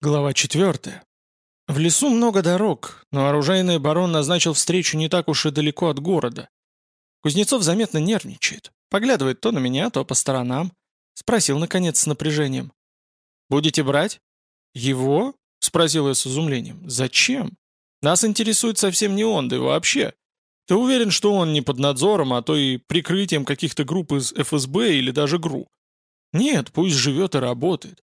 Глава 4. В лесу много дорог, но оружейный барон назначил встречу не так уж и далеко от города. Кузнецов заметно нервничает. Поглядывает то на меня, то по сторонам. Спросил, наконец, с напряжением. «Будете брать?» «Его?» — спросил я с изумлением. «Зачем? Нас интересует совсем не он, да и вообще. Ты уверен, что он не под надзором, а то и прикрытием каких-то групп из ФСБ или даже ГРУ? Нет, пусть живет и работает.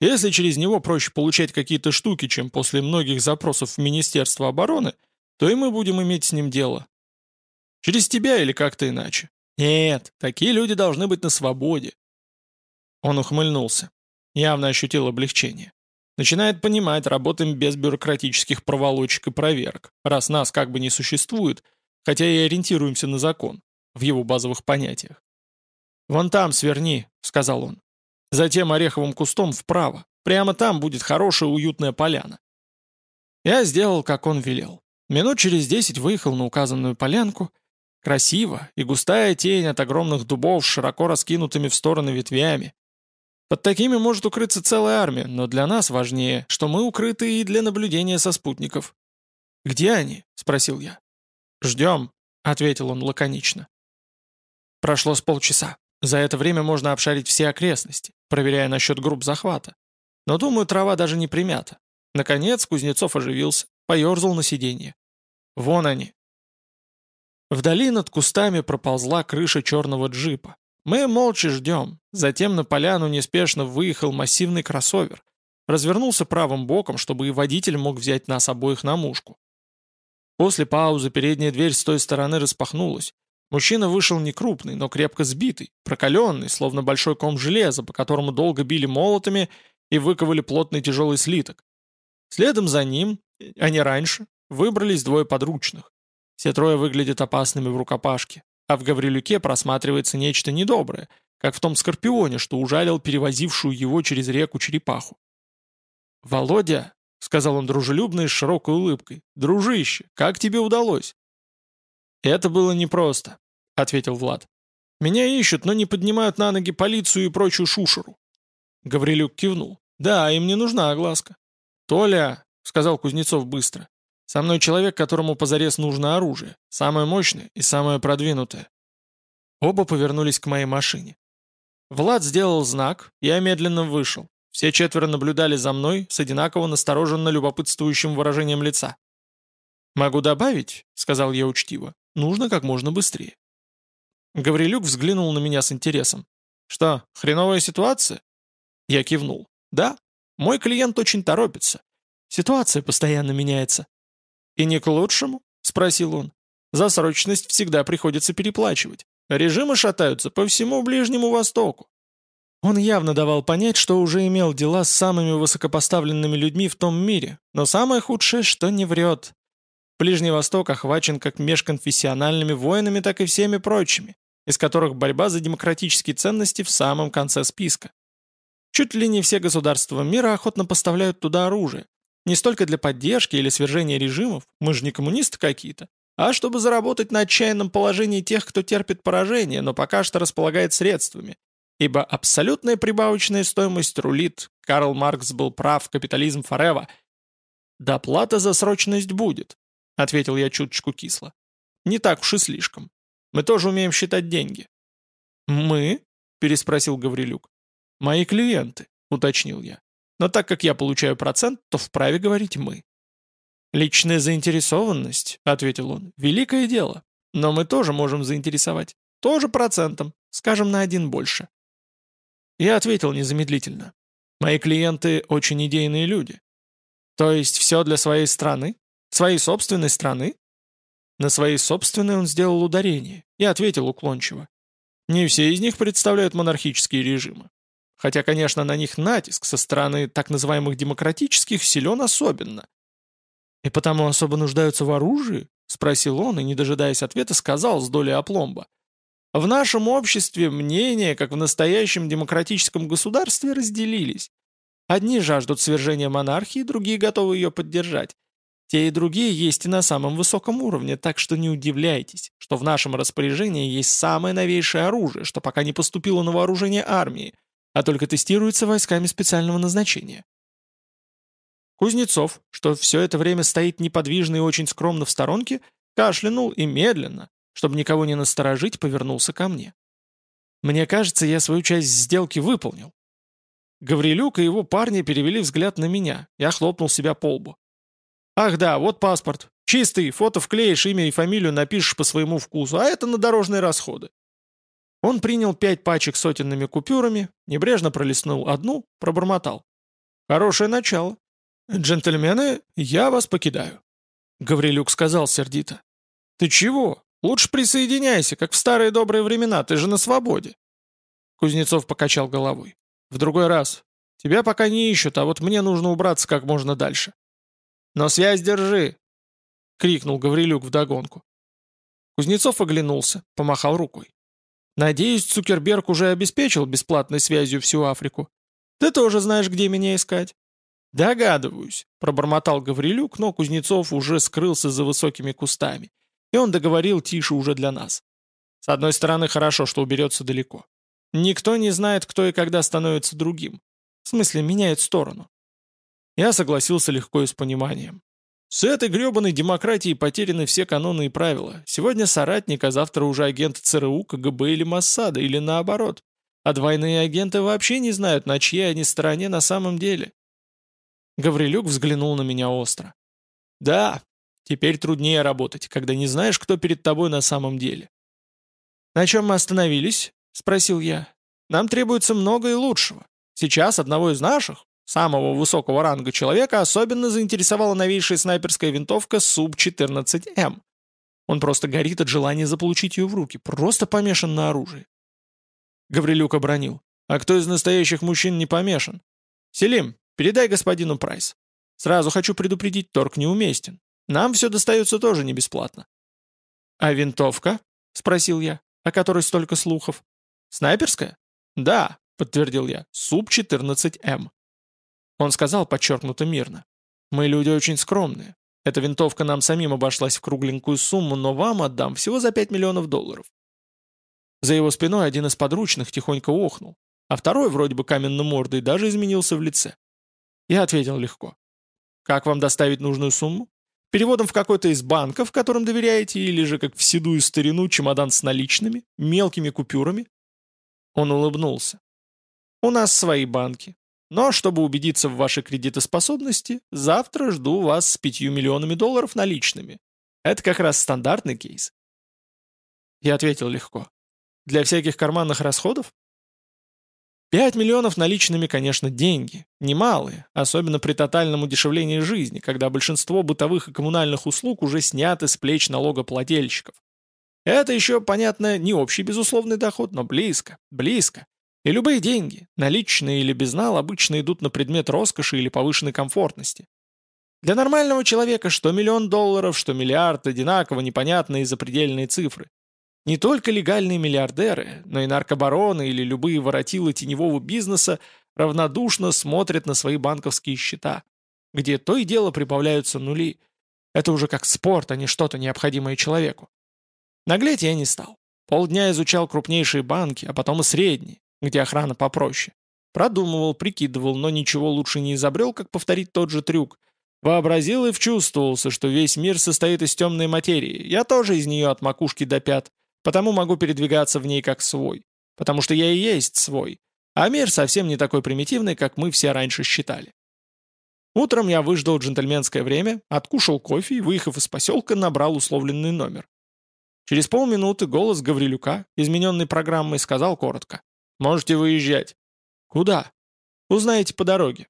Если через него проще получать какие-то штуки, чем после многих запросов в Министерство обороны, то и мы будем иметь с ним дело. Через тебя или как-то иначе. Нет, такие люди должны быть на свободе. Он ухмыльнулся. Явно ощутил облегчение. Начинает понимать, работаем без бюрократических проволочек и проверок, раз нас как бы не существует, хотя и ориентируемся на закон, в его базовых понятиях. «Вон там сверни», — сказал он. Затем ореховым кустом вправо. Прямо там будет хорошая уютная поляна. Я сделал, как он велел. Минут через десять выехал на указанную полянку. Красиво, и густая тень от огромных дубов широко раскинутыми в стороны ветвями. Под такими может укрыться целая армия, но для нас важнее, что мы укрыты и для наблюдения со спутников. «Где они?» — спросил я. «Ждем», — ответил он лаконично. Прошло с полчаса. За это время можно обшарить все окрестности, проверяя насчет групп захвата. Но, думаю, трава даже не примята. Наконец Кузнецов оживился, поерзал на сиденье. Вон они. Вдали над кустами проползла крыша черного джипа. Мы молча ждем. Затем на поляну неспешно выехал массивный кроссовер. Развернулся правым боком, чтобы и водитель мог взять нас обоих на мушку. После паузы передняя дверь с той стороны распахнулась, Мужчина вышел не крупный, но крепко сбитый, прокаленный, словно большой ком железа, по которому долго били молотами и выковали плотный тяжелый слиток. Следом за ним, а не раньше, выбрались двое подручных. Все трое выглядят опасными в рукопашке, а в Гаврилюке просматривается нечто недоброе, как в том скорпионе, что ужалил перевозившую его через реку черепаху. «Володя», — сказал он дружелюбно и с широкой улыбкой, — «дружище, как тебе удалось?» «Это было непросто», — ответил Влад. «Меня ищут, но не поднимают на ноги полицию и прочую шушеру». Гаврилюк кивнул. «Да, им не нужна огласка». «Толя», — сказал Кузнецов быстро, — «со мной человек, которому позарез нужно оружие, самое мощное и самое продвинутое». Оба повернулись к моей машине. Влад сделал знак, я медленно вышел. Все четверо наблюдали за мной с одинаково настороженно любопытствующим выражением лица. «Могу добавить», — сказал я учтиво, Нужно как можно быстрее. Гаврилюк взглянул на меня с интересом. «Что, хреновая ситуация?» Я кивнул. «Да, мой клиент очень торопится. Ситуация постоянно меняется». «И не к лучшему?» — спросил он. «За срочность всегда приходится переплачивать. Режимы шатаются по всему Ближнему Востоку». Он явно давал понять, что уже имел дела с самыми высокопоставленными людьми в том мире, но самое худшее, что не врет. Ближний Восток охвачен как межконфессиональными войнами, так и всеми прочими, из которых борьба за демократические ценности в самом конце списка. Чуть ли не все государства мира охотно поставляют туда оружие. Не столько для поддержки или свержения режимов, мы же не коммунисты какие-то, а чтобы заработать на отчаянном положении тех, кто терпит поражение, но пока что располагает средствами. Ибо абсолютная прибавочная стоимость рулит, Карл Маркс был прав, капитализм форева. Доплата за срочность будет, — ответил я чуточку кисло. «Не так уж и слишком. Мы тоже умеем считать деньги». «Мы?» — переспросил Гаврилюк. «Мои клиенты», — уточнил я. «Но так как я получаю процент, то вправе говорить «мы». «Личная заинтересованность», — ответил он, — «великое дело. Но мы тоже можем заинтересовать. Тоже процентом, скажем, на один больше». Я ответил незамедлительно. «Мои клиенты очень идейные люди. То есть все для своей страны? Своей собственной страны? На своей собственной он сделал ударение и ответил уклончиво. Не все из них представляют монархические режимы. Хотя, конечно, на них натиск со стороны так называемых демократических силен особенно. «И потому особо нуждаются в оружии?» — спросил он и, не дожидаясь ответа, сказал с долей опломба. «В нашем обществе мнения, как в настоящем демократическом государстве, разделились. Одни жаждут свержения монархии, другие готовы ее поддержать. Те и другие есть и на самом высоком уровне, так что не удивляйтесь, что в нашем распоряжении есть самое новейшее оружие, что пока не поступило на вооружение армии, а только тестируется войсками специального назначения. Кузнецов, что все это время стоит неподвижно и очень скромно в сторонке, кашлянул и медленно, чтобы никого не насторожить, повернулся ко мне. Мне кажется, я свою часть сделки выполнил. Гаврилюк и его парни перевели взгляд на меня. Я хлопнул себя по лбу. «Ах да, вот паспорт. Чистый, фото вклеишь, имя и фамилию напишешь по своему вкусу, а это на дорожные расходы». Он принял пять пачек сотенными купюрами, небрежно пролистнул одну, пробормотал. «Хорошее начало. «Джентльмены, я вас покидаю», — Гаврилюк сказал сердито. «Ты чего? Лучше присоединяйся, как в старые добрые времена, ты же на свободе». Кузнецов покачал головой. «В другой раз. Тебя пока не ищут, а вот мне нужно убраться как можно дальше». «Но связь держи!» — крикнул Гаврилюк вдогонку. Кузнецов оглянулся, помахал рукой. «Надеюсь, Цукерберг уже обеспечил бесплатной связью всю Африку. Ты тоже знаешь, где меня искать. «Догадываюсь», — пробормотал Гаврилюк, но Кузнецов уже скрылся за высокими кустами, и он договорил тише уже для нас. С одной стороны, хорошо, что уберется далеко. Никто не знает, кто и когда становится другим. В смысле, меняет сторону. Я согласился легко и с пониманием. С этой гребаной демократией потеряны все каноны и правила. Сегодня соратник, а завтра уже агент ЦРУ, КГБ или Моссада, или наоборот. А двойные агенты вообще не знают, на чьей они стороне на самом деле. Гаврилюк взглянул на меня остро. «Да, теперь труднее работать, когда не знаешь, кто перед тобой на самом деле». «На чем мы остановились?» — спросил я. «Нам требуется много и лучшего. Сейчас одного из наших, самого высокого ранга человека, особенно заинтересовала новейшая снайперская винтовка СУБ-14М. Он просто горит от желания заполучить ее в руки, просто помешан на оружии». Гаврилюк обронил. «А кто из настоящих мужчин не помешан?» «Селим, Передай господину Прайс. Сразу хочу предупредить, торг неуместен. Нам все достается тоже не бесплатно». «А винтовка?» — спросил я, о которой столько слухов. «Снайперская?» «Да», — подтвердил я, — «Суб-14М». Он сказал подчеркнуто мирно. «Мы люди очень скромные. Эта винтовка нам самим обошлась в кругленькую сумму, но вам отдам всего за 5 миллионов долларов». За его спиной один из подручных тихонько охнул, а второй, вроде бы каменно-мордый, даже изменился в лице. Я ответил легко. «Как вам доставить нужную сумму? Переводом в какой-то из банков, которым доверяете, или же, как в седую старину, чемодан с наличными, мелкими купюрами?» Он улыбнулся. «У нас свои банки. Но, чтобы убедиться в вашей кредитоспособности, завтра жду вас с пятью миллионами долларов наличными. Это как раз стандартный кейс». Я ответил легко. «Для всяких карманных расходов?» Пять миллионов наличными, конечно, деньги. Немалые, особенно при тотальном удешевлении жизни, когда большинство бытовых и коммунальных услуг уже сняты с плеч налогоплательщиков. Это еще, понятно, не общий безусловный доход, но близко, близко. И любые деньги, наличные или безнал, обычно идут на предмет роскоши или повышенной комфортности. Для нормального человека что миллион долларов, что миллиард одинаково непонятные запредельные цифры. Не только легальные миллиардеры, но и наркобароны или любые воротилы теневого бизнеса равнодушно смотрят на свои банковские счета, где то и дело прибавляются нули. Это уже как спорт, а не что-то необходимое человеку. Наглеть я не стал. Полдня изучал крупнейшие банки, а потом и средние, где охрана попроще. Продумывал, прикидывал, но ничего лучше не изобрел, как повторить тот же трюк. Вообразил и вчувствовался, что весь мир состоит из темной материи. Я тоже из нее от макушки до пят. Потому могу передвигаться в ней как свой. Потому что я и есть свой. А мир совсем не такой примитивный, как мы все раньше считали. Утром я выждал джентльменское время, откушал кофе и, выехав из поселка, набрал условленный номер. Через полминуты голос Гаврилюка, измененный программой, сказал коротко. «Можете выезжать». «Куда?» «Узнаете по дороге».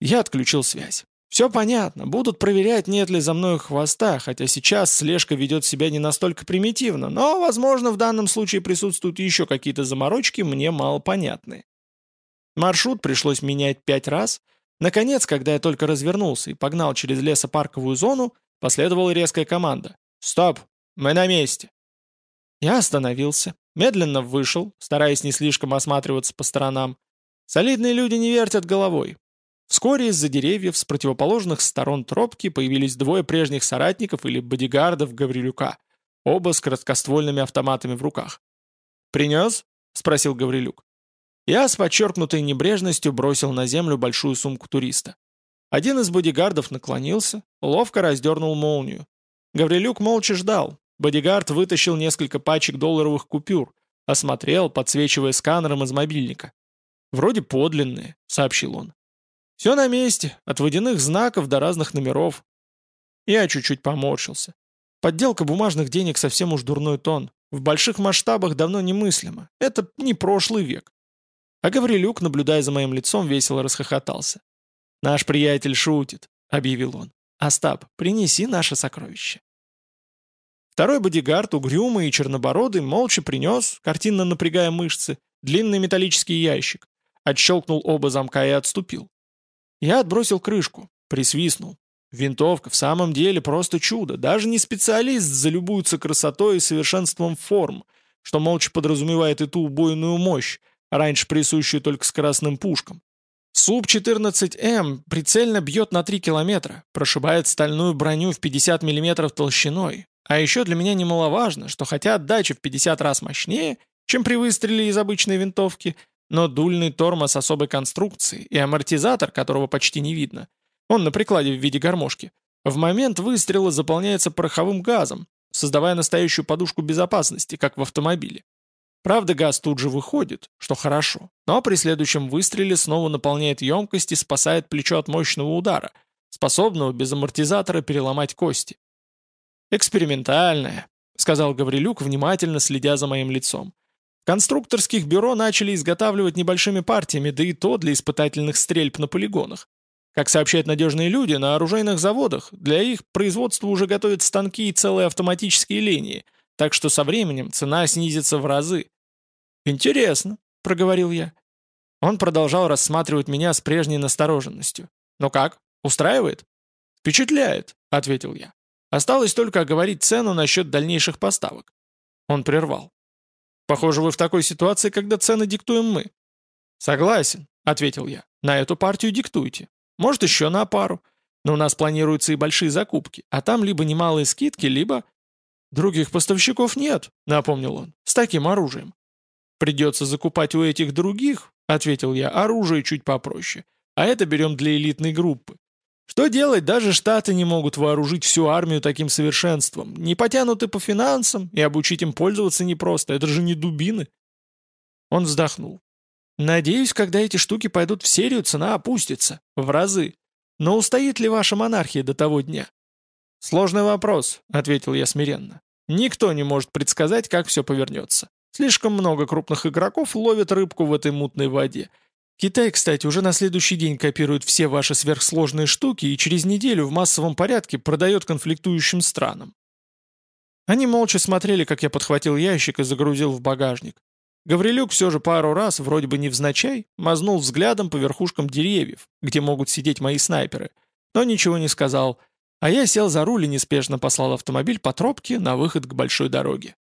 Я отключил связь. Все понятно, будут проверять, нет ли за мной хвоста, хотя сейчас слежка ведет себя не настолько примитивно, но, возможно, в данном случае присутствуют еще какие-то заморочки, мне мало понятные. Маршрут пришлось менять пять раз. Наконец, когда я только развернулся и погнал через лесопарковую зону, последовала резкая команда. «Стоп! Мы на месте!» Я остановился, медленно вышел, стараясь не слишком осматриваться по сторонам. Солидные люди не вертят головой, Вскоре из-за деревьев с противоположных сторон тропки появились двое прежних соратников или бодигардов Гаврилюка, оба с краткоствольными автоматами в руках. «Принес?» — спросил Гаврилюк. Я с подчеркнутой небрежностью бросил на землю большую сумку туриста. Один из бодигардов наклонился, ловко раздернул молнию. Гаврилюк молча ждал. Бодигард вытащил несколько пачек долларовых купюр, осмотрел, подсвечивая сканером из мобильника. «Вроде подлинные», — сообщил он. «Все на месте, от водяных знаков до разных номеров». Я чуть-чуть поморщился. Подделка бумажных денег совсем уж дурной тон. В больших масштабах давно немыслимо. Это не прошлый век. А Гаврилюк, наблюдая за моим лицом, весело расхохотался. «Наш приятель шутит», — объявил он. «Остап, принеси наше сокровище». Второй бодигард, угрюмый и чернобородый, молча принес, картинно напрягая мышцы, длинный металлический ящик, отщелкнул оба замка и отступил. Я отбросил крышку, присвистнул. Винтовка в самом деле просто чудо. Даже не специалист залюбуется красотой и совершенством форм, что молча подразумевает и ту убойную мощь, раньше присущую только скоростным пушкам. СУП-14М прицельно бьет на 3 километра, прошибает стальную броню в 50 мм толщиной. А еще для меня немаловажно, что хотя отдача в 50 раз мощнее, чем при выстреле из обычной винтовки, но дульный тормоз особой конструкции и амортизатор, которого почти не видно, он на прикладе в виде гармошки, в момент выстрела заполняется пороховым газом, создавая настоящую подушку безопасности, как в автомобиле. Правда, газ тут же выходит, что хорошо, но при следующем выстреле снова наполняет емкость и спасает плечо от мощного удара, способного без амортизатора переломать кости. «Экспериментальная», — сказал Гаврилюк, внимательно следя за моим лицом. Конструкторских бюро начали изготавливать небольшими партиями, да и то для испытательных стрельб на полигонах. Как сообщают надежные люди, на оружейных заводах для их производства уже готовят станки и целые автоматические линии, так что со временем цена снизится в разы. «Интересно», — проговорил я. Он продолжал рассматривать меня с прежней настороженностью. «Ну как, устраивает?» «Впечатляет», — ответил я. «Осталось только оговорить цену насчет дальнейших поставок». Он прервал. Похоже, вы в такой ситуации, когда цены диктуем мы». «Согласен», — ответил я. «На эту партию диктуйте. Может, еще на пару. Но у нас планируются и большие закупки, а там либо немалые скидки, либо...» «Других поставщиков нет», — напомнил он, — «с таким оружием». «Придется закупать у этих других», — ответил я, — «оружие чуть попроще. А это берем для элитной группы. Что делать, даже Штаты не могут вооружить всю армию таким совершенством. Не потянуты по финансам, и обучить им пользоваться непросто, это же не дубины. Он вздохнул. Надеюсь, когда эти штуки пойдут в серию, цена опустится. В разы. Но устоит ли ваша монархия до того дня? Сложный вопрос, ответил я смиренно. Никто не может предсказать, как все повернется. Слишком много крупных игроков ловят рыбку в этой мутной воде. Китай, кстати, уже на следующий день копирует все ваши сверхсложные штуки и через неделю в массовом порядке продает конфликтующим странам. Они молча смотрели, как я подхватил ящик и загрузил в багажник. Гаврилюк все же пару раз, вроде бы невзначай, мазнул взглядом по верхушкам деревьев, где могут сидеть мои снайперы, но ничего не сказал, а я сел за руль и неспешно послал автомобиль по тропке на выход к большой дороге.